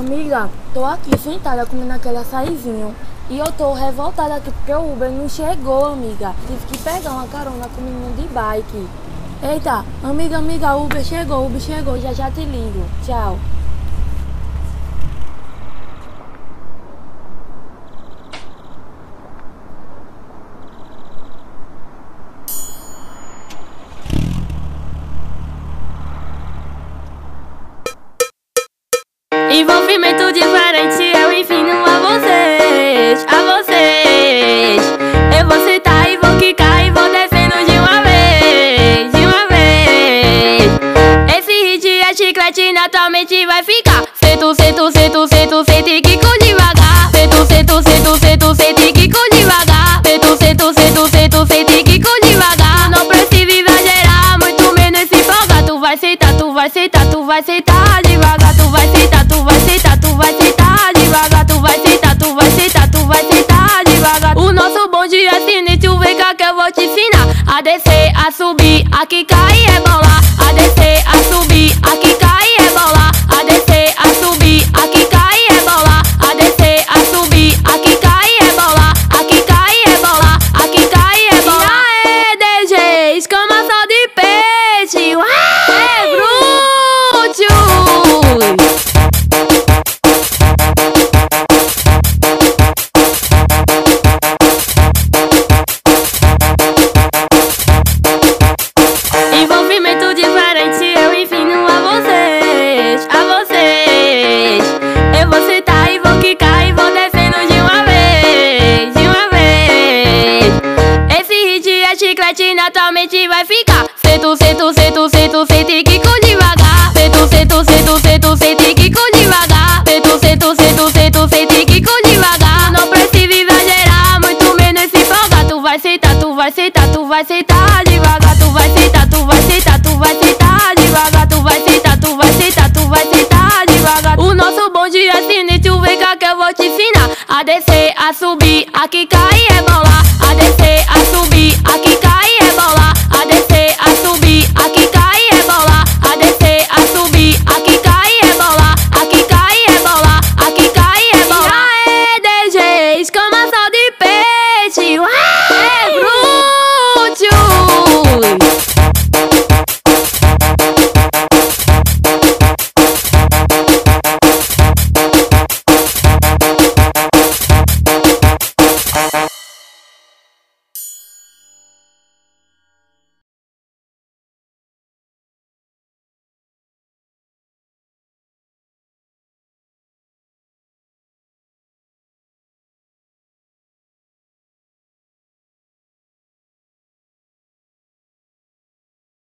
Amiga, tô aqui sentada comendo aquele açaizinho. E eu tô revoltada aqui porque o Uber não chegou, amiga. Tive que pegar uma carona com o menino de bike. Eita, amiga, amiga, Uber chegou, Uber chegou, já já te ligo. Tchau. Envolvimento diferente, eu ensino a vocês, a vocês. Eu vou sentar e vou quicar e vou descendo de uma vez, de uma vez. Esse hit é chiclete, naturalmente vai ficar. Sento, sento, sento, sento, sento e quico devagar. Sento, sento, sento, sento, sento e quico devagar. Sento, sento, sento, sento, sento e quico devagar. Não precisa exagerar, muito menos se empolgar. Tu vai sentar, tu vai sentar, tu vai sentar vou te ensinar. A descer, a subir, aqui cair é bolar. A descer, a subir, aqui cair é bolar. A descer, a subir, aqui cair é bolar. A descer, a subir, aqui cair é bolar. Aqui cair é bolar, aqui cair é bolar. E aí, DG, escama só de peixe. Ué, chiclete, naturalmente vai ficar. Sento, sento, sento, sento, sento e quico devagar. Sento, sento, sento, sento, sento e quico devagar. Sento, sento, sento, sento, sento e quico devagar. Não precisa exagerar, muito menos se empolgar. Tu vai sentar, tu vai sentar, tu vai sentar devagar. Tu vai sentar, tu vai sentar, tu vai sentar devagar. Tu vai sentar, tu vai sentar, tu vai sentar devagar. O nosso bonde é sinistro, vem cá que eu vou te ensinar. A descer, a subir. A a subir, aqui